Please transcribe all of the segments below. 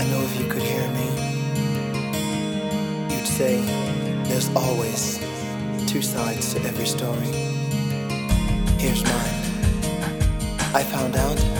I know if you could hear me, you'd say there's always two sides to every story. Here's mine. I found out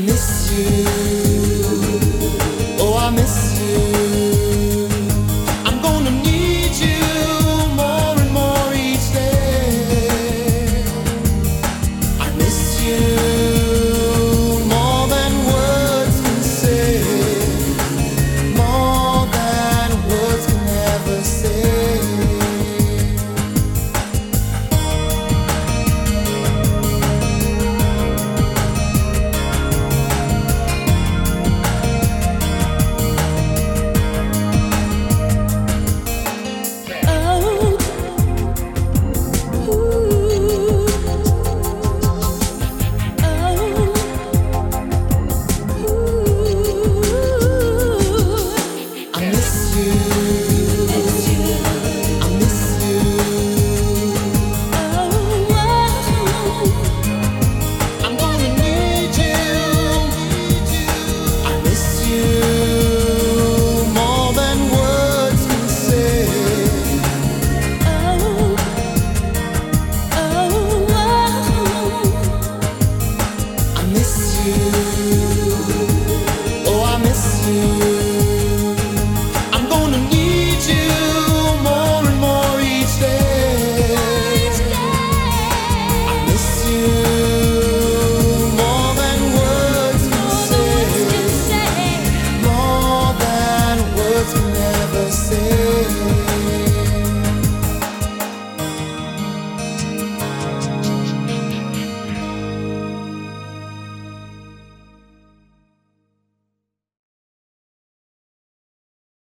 miss you. Oh, I miss you. I'm gonna need you more and more each day. I miss you.